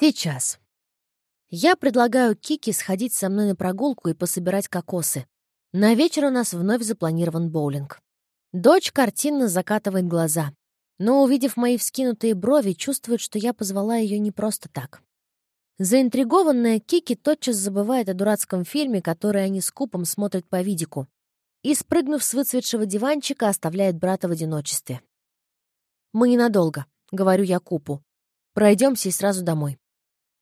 Сейчас. Я предлагаю Кики сходить со мной на прогулку и пособирать кокосы. На вечер у нас вновь запланирован боулинг. Дочь картинно закатывает глаза, но, увидев мои вскинутые брови, чувствует, что я позвала ее не просто так. Заинтригованная Кики тотчас забывает о дурацком фильме, который они с Купом смотрят по видику, и, спрыгнув с выцветшего диванчика, оставляет брата в одиночестве. «Мы ненадолго», — говорю я Купу. «Пройдемся и сразу домой».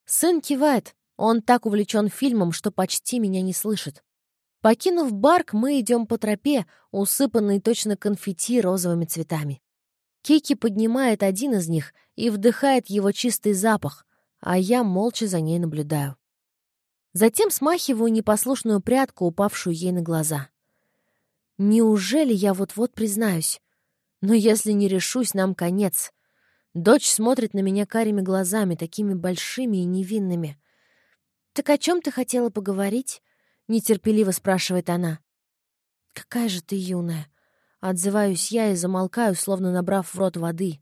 Сын кивает, он так увлечен фильмом, что почти меня не слышит. Покинув барк, мы идем по тропе, усыпанной точно конфетти розовыми цветами. Кики поднимает один из них и вдыхает его чистый запах, а я молча за ней наблюдаю. Затем смахиваю непослушную прядку, упавшую ей на глаза. Неужели я вот-вот признаюсь? Но если не решусь, нам конец. Дочь смотрит на меня карими глазами, такими большими и невинными. «Так о чем ты хотела поговорить?» — нетерпеливо спрашивает она. «Какая же ты юная!» Отзываюсь я и замолкаю, словно набрав в рот воды.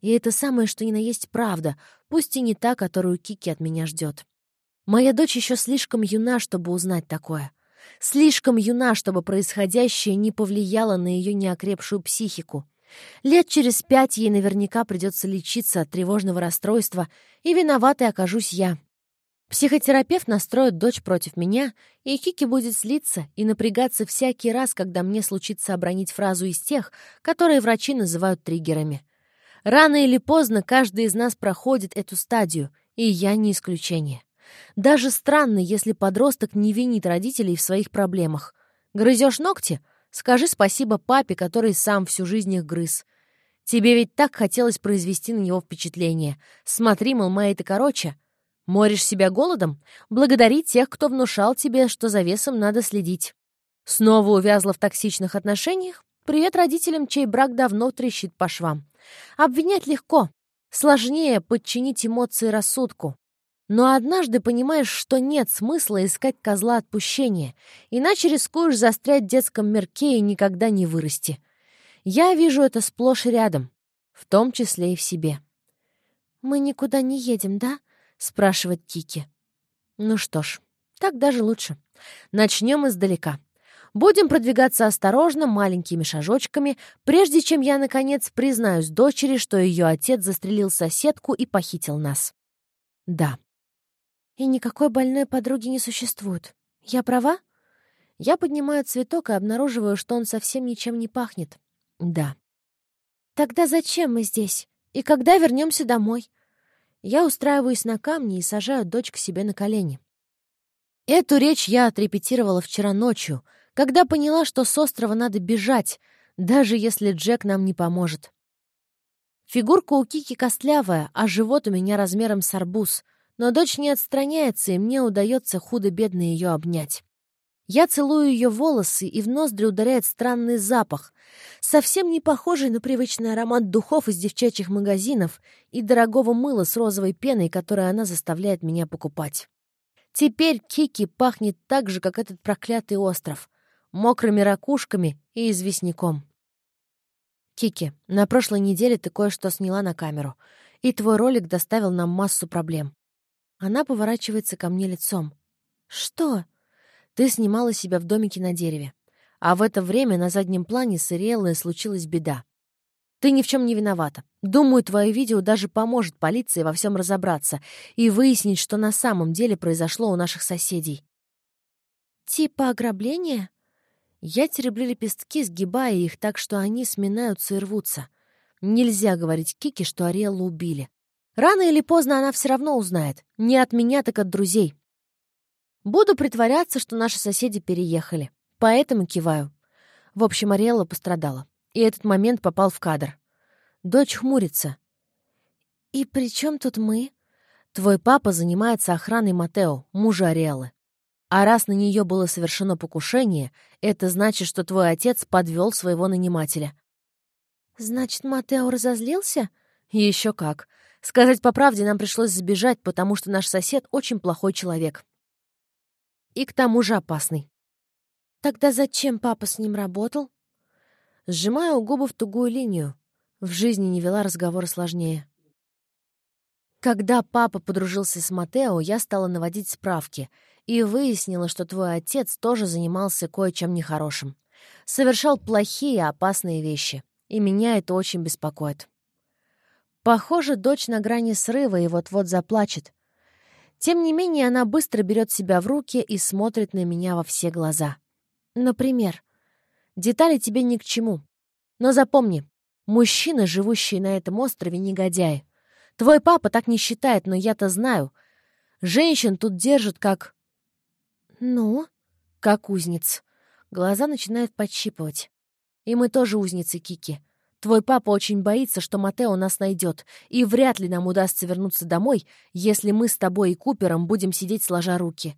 И это самое, что ни на есть правда, пусть и не та, которую Кики от меня ждет. Моя дочь еще слишком юна, чтобы узнать такое. Слишком юна, чтобы происходящее не повлияло на ее неокрепшую психику. Лет через пять ей наверняка придется лечиться от тревожного расстройства, и виноватой окажусь я. Психотерапевт настроит дочь против меня, и Кики будет злиться и напрягаться всякий раз, когда мне случится обронить фразу из тех, которые врачи называют триггерами. Рано или поздно каждый из нас проходит эту стадию, и я не исключение. Даже странно, если подросток не винит родителей в своих проблемах. Грызешь ногти? Скажи спасибо папе, который сам всю жизнь их грыз. Тебе ведь так хотелось произвести на него впечатление. Смотри, мол, мои ты короче. Моришь себя голодом? Благодари тех, кто внушал тебе, что за весом надо следить. Снова увязла в токсичных отношениях? Привет родителям, чей брак давно трещит по швам. Обвинять легко. Сложнее подчинить эмоции рассудку. Но однажды понимаешь, что нет смысла искать козла отпущения, иначе рискуешь застрять в детском мирке и никогда не вырасти. Я вижу это сплошь рядом, в том числе и в себе. «Мы никуда не едем, да?» — спрашивает Кики. Ну что ж, так даже лучше. Начнем издалека. Будем продвигаться осторожно, маленькими шажочками, прежде чем я, наконец, признаюсь дочери, что ее отец застрелил соседку и похитил нас. Да, и никакой больной подруги не существует. Я права? Я поднимаю цветок и обнаруживаю, что он совсем ничем не пахнет. Да. Тогда зачем мы здесь? И когда вернемся домой? Я устраиваюсь на камне и сажаю дочь к себе на колени. Эту речь я отрепетировала вчера ночью, когда поняла, что с острова надо бежать, даже если Джек нам не поможет. Фигурка у Кики костлявая, а живот у меня размером с арбуз — но дочь не отстраняется, и мне удается худо-бедно ее обнять. Я целую ее волосы, и в ноздри ударяет странный запах, совсем не похожий на привычный аромат духов из девчачьих магазинов и дорогого мыла с розовой пеной, которое она заставляет меня покупать. Теперь Кики пахнет так же, как этот проклятый остров, мокрыми ракушками и известняком. Кики, на прошлой неделе ты кое-что сняла на камеру, и твой ролик доставил нам массу проблем. Она поворачивается ко мне лицом. «Что?» «Ты снимала себя в домике на дереве. А в это время на заднем плане с Ириэллой случилась беда. Ты ни в чем не виновата. Думаю, твое видео даже поможет полиции во всем разобраться и выяснить, что на самом деле произошло у наших соседей». «Типа ограбления?» Я тереблю лепестки, сгибая их так, что они сминаются и рвутся. Нельзя говорить Кике, что Ариэллу убили. Рано или поздно она все равно узнает. Не от меня, так от друзей. Буду притворяться, что наши соседи переехали. Поэтому киваю. В общем, Ариэлла пострадала. И этот момент попал в кадр. Дочь хмурится. «И при чем тут мы?» «Твой папа занимается охраной Матео, мужа Ариэллы. А раз на нее было совершено покушение, это значит, что твой отец подвел своего нанимателя». «Значит, Матео разозлился?» «Еще как. Сказать по правде, нам пришлось сбежать, потому что наш сосед очень плохой человек. И к тому же опасный. Тогда зачем папа с ним работал? Сжимаю губы в тугую линию. В жизни не вела разговора сложнее. Когда папа подружился с Матео, я стала наводить справки и выяснила, что твой отец тоже занимался кое-чем нехорошим. Совершал плохие, опасные вещи. И меня это очень беспокоит. Похоже, дочь на грани срыва и вот-вот заплачет. Тем не менее, она быстро берет себя в руки и смотрит на меня во все глаза. Например, детали тебе ни к чему. Но запомни, мужчины, живущие на этом острове, негодяи. Твой папа так не считает, но я-то знаю. Женщин тут держат как... Ну? Как узниц. Глаза начинают подщипывать. И мы тоже узницы, Кики. Твой папа очень боится, что Матео нас найдет, и вряд ли нам удастся вернуться домой, если мы с тобой и Купером будем сидеть сложа руки.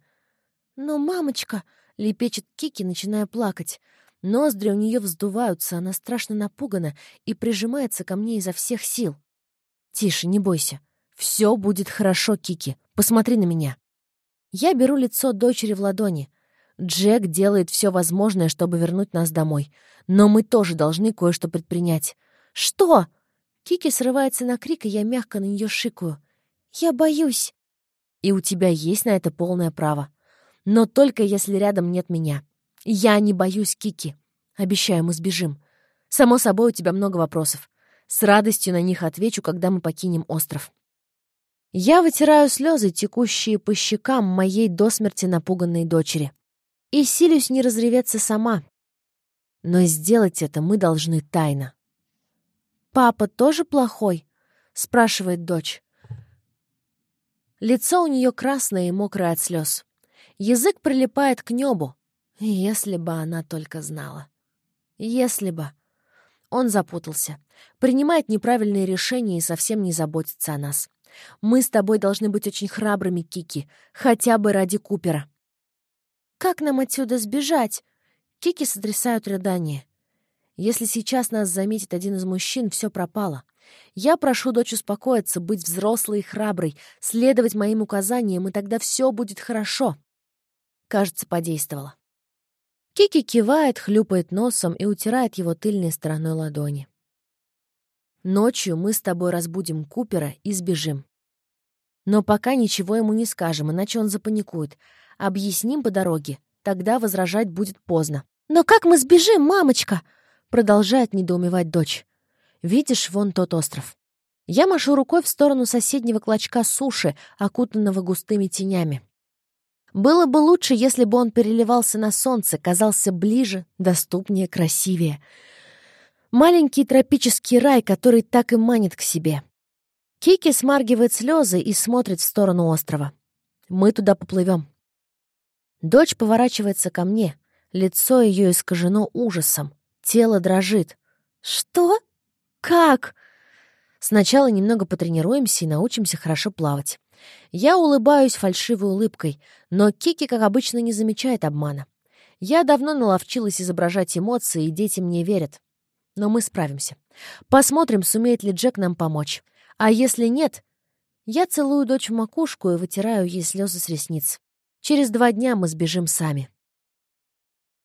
Но, мамочка, — лепечет Кики, начиная плакать. Ноздри у нее вздуваются, она страшно напугана и прижимается ко мне изо всех сил. «Тише, не бойся. Все будет хорошо, Кики. Посмотри на меня». Я беру лицо дочери в ладони. Джек делает все возможное, чтобы вернуть нас домой. Но мы тоже должны кое-что предпринять. «Что?» Кики срывается на крик, и я мягко на нее шикаю. «Я боюсь». «И у тебя есть на это полное право. Но только если рядом нет меня. Я не боюсь, Кики. Обещаю, мы сбежим. Само собой, у тебя много вопросов. С радостью на них отвечу, когда мы покинем остров. Я вытираю слезы, текущие по щекам моей до смерти напуганной дочери. И силюсь не разреветься сама. Но сделать это мы должны тайно. «Папа тоже плохой?» — спрашивает дочь. Лицо у нее красное и мокрое от слез. Язык прилипает к небу. Если бы она только знала. Если бы. Он запутался. Принимает неправильные решения и совсем не заботится о нас. Мы с тобой должны быть очень храбрыми, Кики, хотя бы ради Купера. Как нам отсюда сбежать? Кики сотрясают рыдания. Если сейчас нас заметит один из мужчин, все пропало. Я прошу дочь успокоиться, быть взрослой и храброй, следовать моим указаниям, и тогда все будет хорошо. Кажется, подействовало. Кики кивает, хлюпает носом и утирает его тыльной стороной ладони. «Ночью мы с тобой разбудим Купера и сбежим. Но пока ничего ему не скажем, иначе он запаникует. Объясним по дороге, тогда возражать будет поздно». «Но как мы сбежим, мамочка?» Продолжает недоумевать дочь. «Видишь, вон тот остров». Я машу рукой в сторону соседнего клочка суши, окутанного густыми тенями. Было бы лучше, если бы он переливался на солнце, казался ближе, доступнее, красивее. Маленький тропический рай, который так и манит к себе. Кики смаргивает слезы и смотрит в сторону острова. Мы туда поплывем. Дочь поворачивается ко мне. Лицо ее искажено ужасом. Тело дрожит. «Что? Как?» Сначала немного потренируемся и научимся хорошо плавать. Я улыбаюсь фальшивой улыбкой, но Кики, как обычно, не замечает обмана. Я давно наловчилась изображать эмоции, и дети мне верят. Но мы справимся. Посмотрим, сумеет ли Джек нам помочь. А если нет, я целую дочь в макушку и вытираю ей слезы с ресниц. Через два дня мы сбежим сами.